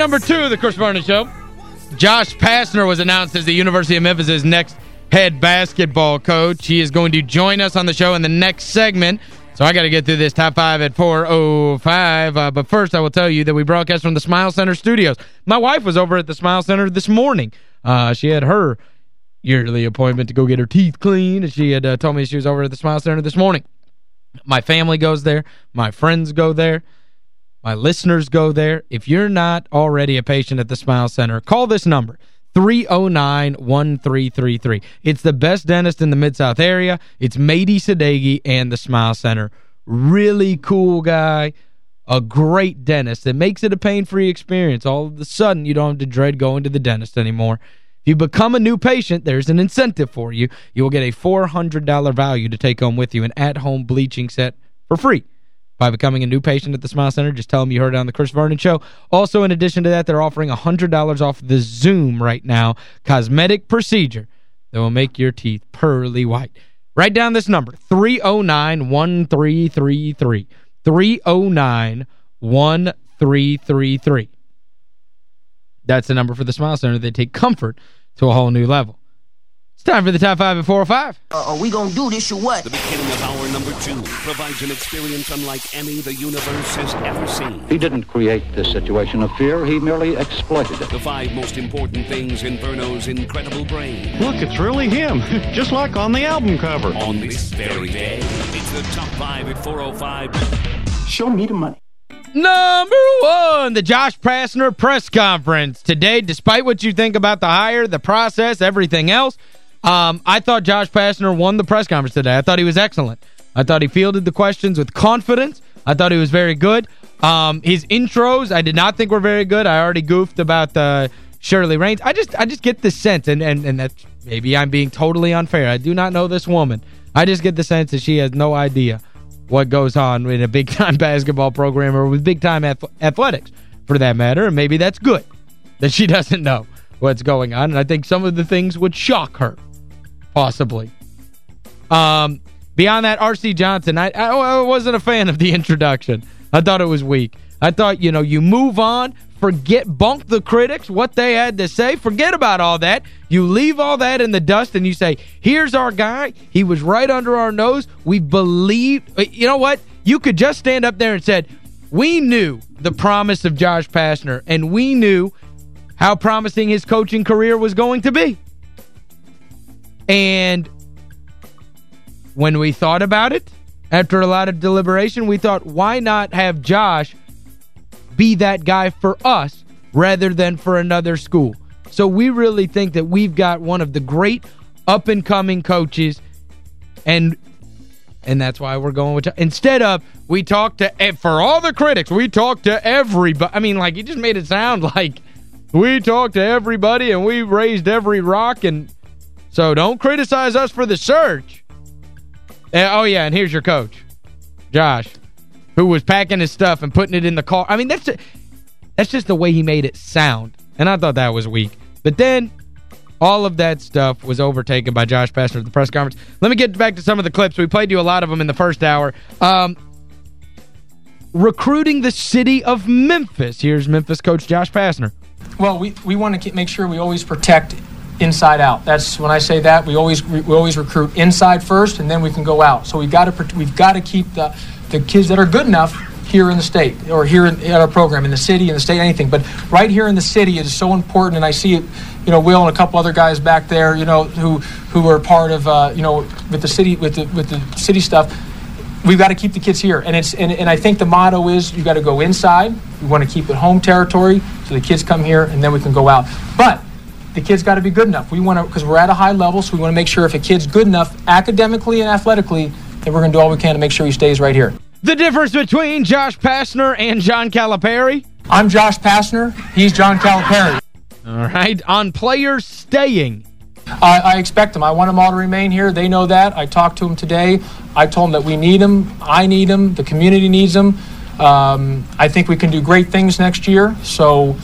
number two of the Chris Vernon Show. Josh Pastner was announced as the University of Memphis' next head basketball coach. He is going to join us on the show in the next segment. So I got to get through this top five at 4.05. Uh, but first, I will tell you that we broadcast from the Smile Center studios. My wife was over at the Smile Center this morning. Uh, she had her yearly appointment to go get her teeth cleaned. And she had uh, told me she was over at the Smile Center this morning. My family goes there. My friends go there. My listeners go there. If you're not already a patient at the Smile Center, call this number, 309-1333. It's the best dentist in the Mid-South area. It's Mady Sadeghi and the Smile Center. Really cool guy, a great dentist. that makes it a pain-free experience. All of a sudden, you don't have to dread going to the dentist anymore. If you become a new patient, there's an incentive for you. You will get a $400 value to take home with you, an at-home bleaching set for free by becoming a new patient at the Smile Center. Just tell them you heard it on the Chris Vernon Show. Also, in addition to that, they're offering $100 off the Zoom right now, cosmetic procedure that will make your teeth pearly white. Write down this number, 309-1333. 309-1333. That's the number for the Smile Center. They take comfort to a whole new level. It's time for the top five at 405. Uh, are we gonna do this or what? The beginning of hour number two provides an experience unlike any the universe has ever seen. He didn't create this situation of fear, he merely exploited it. The five most important things in Verno's incredible brain. Look, it's really him, just like on the album cover. On this very day, it's the top five at 405. Show me the money. Number one, the Josh Pastner press conference. Today, despite what you think about the hire, the process, everything else, um, I thought Josh Pastner won the press conference today. I thought he was excellent. I thought he fielded the questions with confidence. I thought he was very good. Um, his intros, I did not think were very good. I already goofed about uh, Shirley Raines. I just I just get the sense, and, and, and that maybe I'm being totally unfair. I do not know this woman. I just get the sense that she has no idea what goes on in a big-time basketball program or with big-time ath athletics, for that matter. And maybe that's good that she doesn't know what's going on. And I think some of the things would shock her possibly. Um, beyond that, R.C. Johnson, I, I, I wasn't a fan of the introduction. I thought it was weak. I thought, you know, you move on, forget, bunk the critics, what they had to say, forget about all that. You leave all that in the dust and you say, here's our guy. He was right under our nose. We believed, uh, you know what? You could just stand up there and said, we knew the promise of Josh Pastner and we knew how promising his coaching career was going to be. And when we thought about it, after a lot of deliberation, we thought, why not have Josh be that guy for us rather than for another school? So we really think that we've got one of the great up-and-coming coaches, and and that's why we're going with... Instead of, we talk to... For all the critics, we talk to everybody. I mean, like, he just made it sound like we talked to everybody and we raised every rock and so don't criticize us for the search. Uh, oh, yeah, and here's your coach, Josh, who was packing his stuff and putting it in the car. I mean, that's that's just the way he made it sound. And I thought that was weak. But then all of that stuff was overtaken by Josh Pastner at the press conference. Let me get back to some of the clips. We played you a lot of them in the first hour. Um, recruiting the city of Memphis. Here's Memphis coach Josh Pastner. Well, we, we want to make sure we always protect inside out. That's when I say that we always we always recruit inside first, and then we can go out. So we've got to we've got to keep the the kids that are good enough here in the state or here in, our program in the city in the state anything but right here in the city it is so important and i see it you know will and a couple other guys back there you know who who are part of uh, you know with the city with the with the city stuff we've got to keep the kids here and it's and, and i think the motto is you got to go inside we want to keep it home territory so the kids come here and then we can go out but the kid's got to be good enough. We want to, because we're at a high level, so we want to make sure if a kid's good enough academically and athletically, then we're going to do all we can to make sure he stays right here. The difference between Josh Pastner and John Calipari? I'm Josh Pastner. He's John Calipari. All right. On players staying. I, I expect them. I want them all to remain here. They know that. I talked to them today. I told them that we need them. I need them. The community needs them. Um, I think we can do great things next year. So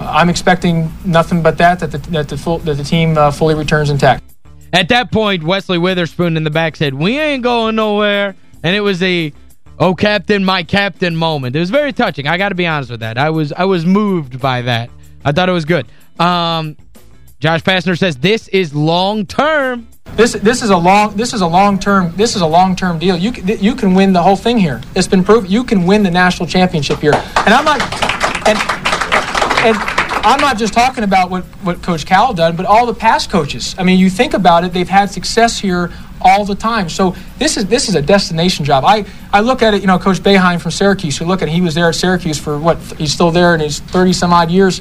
I'm expecting nothing but that, that the, that the, full, that the team uh, fully returns intact. At that point, Wesley Witherspoon in the back said, we ain't going nowhere. And it was a oh, captain, my captain moment. It was very touching. I got to be honest with that. I was I was moved by that. I thought it was good. Um, Josh Pastner says this is long term. This this is a long this is a long term this is a long term deal. You can, you can win the whole thing here. It's been proved you can win the national championship here. And I'm not and and I'm not just talking about what what Coach Cal done, but all the past coaches. I mean, you think about it, they've had success here all the time. So this is this is a destination job. I, I look at it, you know, Coach Boeheim from Syracuse. You look at it, he was there at Syracuse for what he's still there in his 30 some odd years.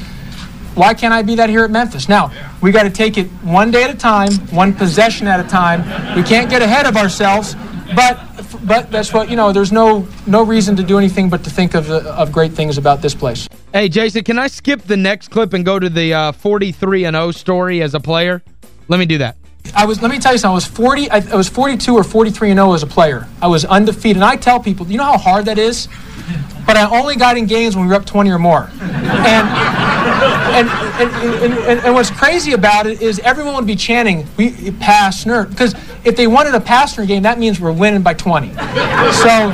Why can't I be that here at Memphis? Now, we got to take it one day at a time, one possession at a time. We can't get ahead of ourselves, but but that's what, you know, there's no no reason to do anything but to think of uh, of great things about this place. Hey, Jason, can I skip the next clip and go to the uh, 43 and 0 story as a player? Let me do that. I was let me tell you something. I was 40 I, I was 42 or 43 and 0 as a player. I was undefeated. And I tell people, you know how hard that is? But I only got in games when we were up 20 or more. And and, and, and, and, what's crazy about it is everyone would be chanting, we Pastner. Because if they wanted a Pastner game, that means we're winning by 20. So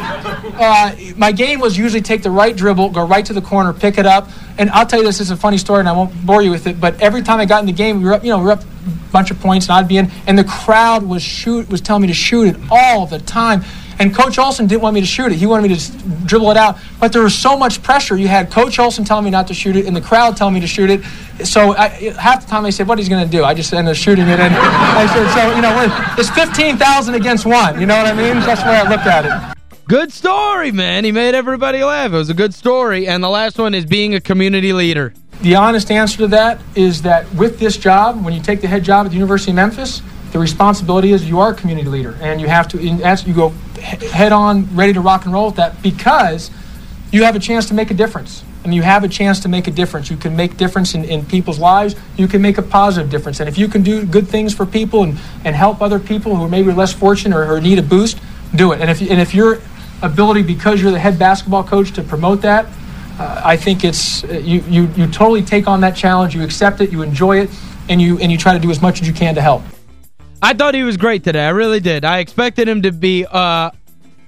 uh, my game was usually take the right dribble, go right to the corner, pick it up. And I'll tell you this is a funny story, and I won't bore you with it. But every time I got in the game, we were up, you know, we were up a bunch of points, and I'd be in, and the crowd was shoot was telling me to shoot it all the time. And Coach Olson didn't want me to shoot it. He wanted me to dribble it out. But there was so much pressure. You had Coach Olson telling me not to shoot it, and the crowd telling me to shoot it. So I, half the time I said, "What he's going to do?" I just ended up shooting it, and I said, "So you know, it's fifteen thousand against one. You know what I mean?" That's the way I looked at it. Good story, man. He made everybody laugh. It was a good story. And the last one is being a community leader. The honest answer to that is that with this job, when you take the head job at the University of Memphis, the responsibility is you are a community leader, and you have to. You go head on, ready to rock and roll with that because you have a chance to make a difference. And you have a chance to make a difference. You can make difference in, in people's lives. You can make a positive difference. And if you can do good things for people and, and help other people who are maybe less fortunate or, or need a boost, do it. And if, and if your ability, because you're the head basketball coach, to promote that, uh, I think it's uh, you, you, you totally take on that challenge. You accept it, you enjoy it, and you, and you try to do as much as you can to help. I thought he was great today. I really did. I expected him to be uh,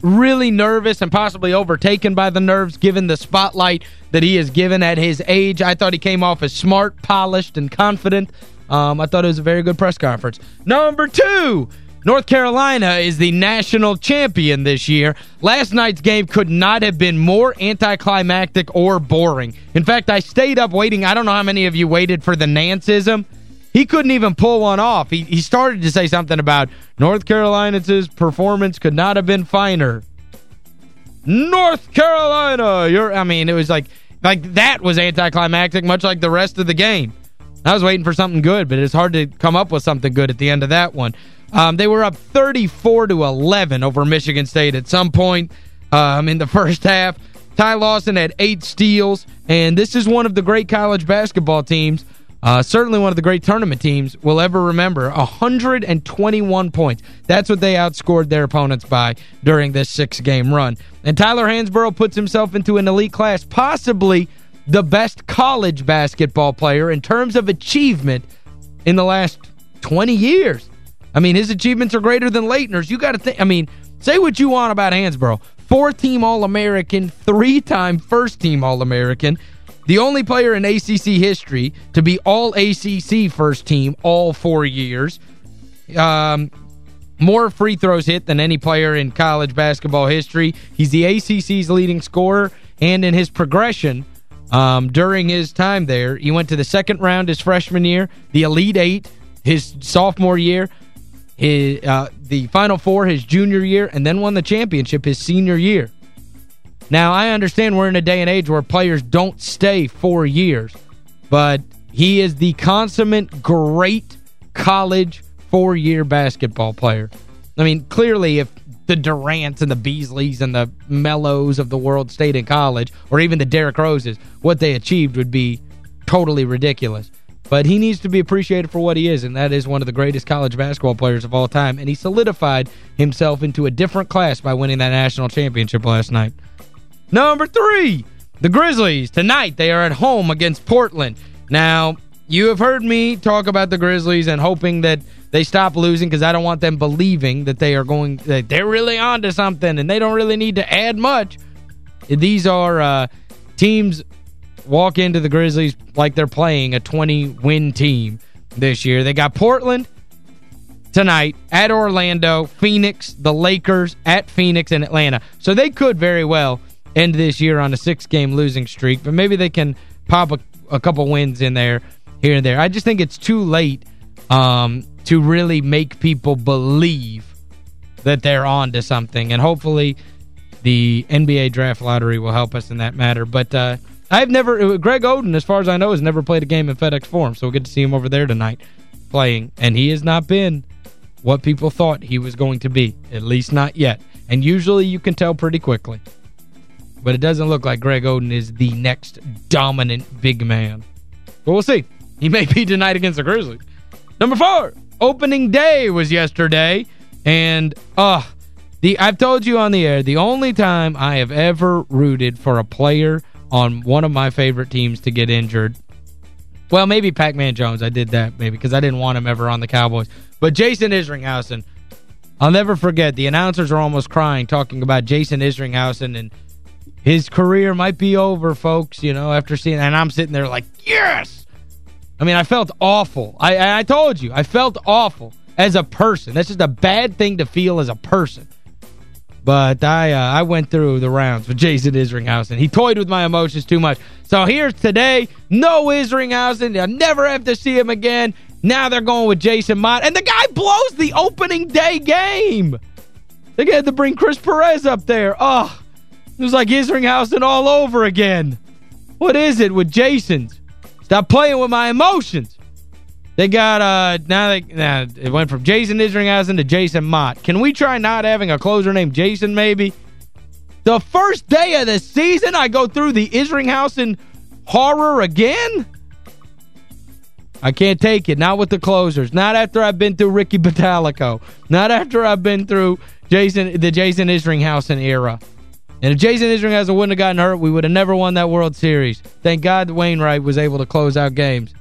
really nervous and possibly overtaken by the nerves given the spotlight that he is given at his age. I thought he came off as smart, polished, and confident. Um, I thought it was a very good press conference. Number two, North Carolina is the national champion this year. Last night's game could not have been more anticlimactic or boring. In fact, I stayed up waiting. I don't know how many of you waited for the Nantzism. He couldn't even pull one off. He, he started to say something about North Carolina's performance could not have been finer. North Carolina! You're I mean, it was like like that was anticlimactic, much like the rest of the game. I was waiting for something good, but it's hard to come up with something good at the end of that one. Um, they were up 34 to 11 over Michigan State at some point um, in the first half. Ty Lawson had eight steals, and this is one of the great college basketball teams uh, certainly one of the great tournament teams will ever remember. 121 points. That's what they outscored their opponents by during this six-game run. And Tyler Hansbrough puts himself into an elite class, possibly the best college basketball player in terms of achievement in the last 20 years. I mean, his achievements are greater than Laettner's. You got to think, I mean, say what you want about Hansbrough. Four-team All-American, three-time first-team All-American, the only player in ACC history to be all ACC first team all four years. Um, more free throws hit than any player in college basketball history. He's the ACC's leading scorer, and in his progression um, during his time there, he went to the second round his freshman year, the Elite Eight his sophomore year, his uh, the Final Four his junior year, and then won the championship his senior year. Now, I understand we're in a day and age where players don't stay four years, but he is the consummate great college four-year basketball player. I mean, clearly if the Durants and the Beasleys and the Melos of the world stayed in college, or even the Derrick Roses, what they achieved would be totally ridiculous. But he needs to be appreciated for what he is, and that is one of the greatest college basketball players of all time. And he solidified himself into a different class by winning that national championship last night. Number three, the Grizzlies. Tonight, they are at home against Portland. Now, you have heard me talk about the Grizzlies and hoping that they stop losing because I don't want them believing that they are going that they're really on to something and they don't really need to add much. These are uh, teams walk into the Grizzlies like they're playing a 20-win team this year. They got Portland tonight at Orlando, Phoenix, the Lakers, at Phoenix, and Atlanta. So they could very well end this year on a six-game losing streak, but maybe they can pop a, a couple wins in there here and there. I just think it's too late um, to really make people believe that they're on to something. And hopefully the NBA draft lottery will help us in that matter. But uh, I've never, Greg Oden, as far as I know, has never played a game in FedEx Forum. So we'll get to see him over there tonight playing. And he has not been what people thought he was going to be, at least not yet. And usually you can tell pretty quickly. But it doesn't look like Greg Oden is the next dominant big man. But we'll see. He may be tonight against the Grizzlies. Number four, opening day was yesterday. And, uh, the I've told you on the air, the only time I have ever rooted for a player on one of my favorite teams to get injured, well, maybe Pac-Man Jones. I did that, maybe, because I didn't want him ever on the Cowboys. But Jason Isringhausen, I'll never forget, the announcers are almost crying talking about Jason Isringhausen and his career might be over, folks, you know, after seeing And I'm sitting there like, yes! I mean, I felt awful. I I told you, I felt awful as a person. That's just a bad thing to feel as a person. But I uh, I went through the rounds with Jason Isringhausen. He toyed with my emotions too much. So here's today, no Isringhausen. I'll never have to see him again. Now they're going with Jason Motte. And the guy blows the opening day game. They had to bring Chris Perez up there. Oh, it was like Isringhausen all over again. What is it with Jason's? Stop playing with my emotions. They got, uh, now they, now it went from Jason Isringhausen to Jason Motte. Can we try not having a closer named Jason, maybe? The first day of the season, I go through the Isringhausen horror again? I can't take it. Not with the closers. Not after I've been through Ricky Bottalico. Not after I've been through Jason the Jason Isringhausen era. And if Jason Isringhausen wouldn't have gotten hurt, we would have never won that World Series. Thank God Wainwright was able to close out games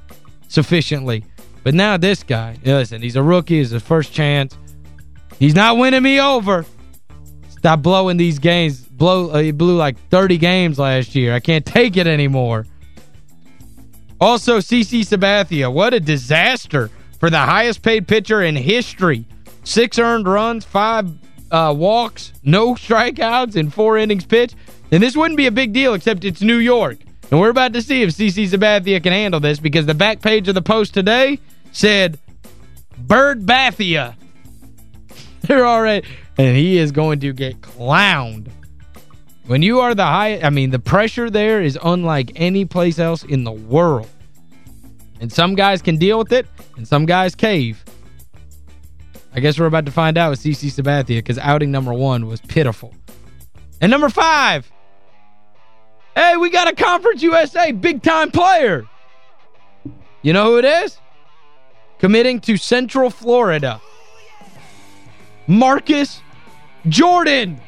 sufficiently. But now this guy, listen, he's a rookie. It's his first chance. He's not winning me over. Stop blowing these games. Blow, uh, he blew like 30 games last year. I can't take it anymore. Also, CC Sabathia. What a disaster for the highest paid pitcher in history. Six earned runs, five uh, walks, no strikeouts in four innings pitched. And this wouldn't be a big deal except it's New York. And we're about to see if CC Sabathia can handle this because the back page of the Post today said, Bird Bathia. They're already... And he is going to get clowned. When you are the high... I mean, the pressure there is unlike any place else in the world. And some guys can deal with it, and some guys cave. I guess we're about to find out with CC Sabathia because outing number one was pitiful. And number five, hey, we got a Conference USA big-time player. You know who it is? Committing to Central Florida. Marcus Jordan.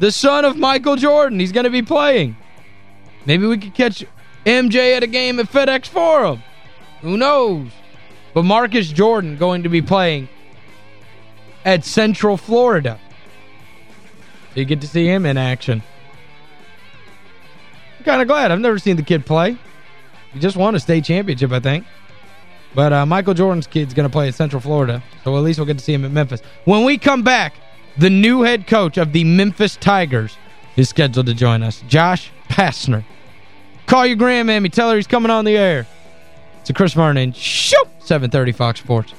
The son of Michael Jordan. He's going to be playing. Maybe we could catch MJ at a game at FedEx Forum. Who knows? But Marcus Jordan going to be playing at Central Florida. So you get to see him in action. I'm kind of glad. I've never seen the kid play. He just won a state championship, I think. But uh, Michael Jordan's kid's going to play at Central Florida. So at least we'll get to see him at Memphis. When we come back, the new head coach of the Memphis Tigers is scheduled to join us. Josh Pastner. Call your grandmammy. Tell her he's coming on the air. It's a Chris Vernon. Shoot! 730 Fox Sports.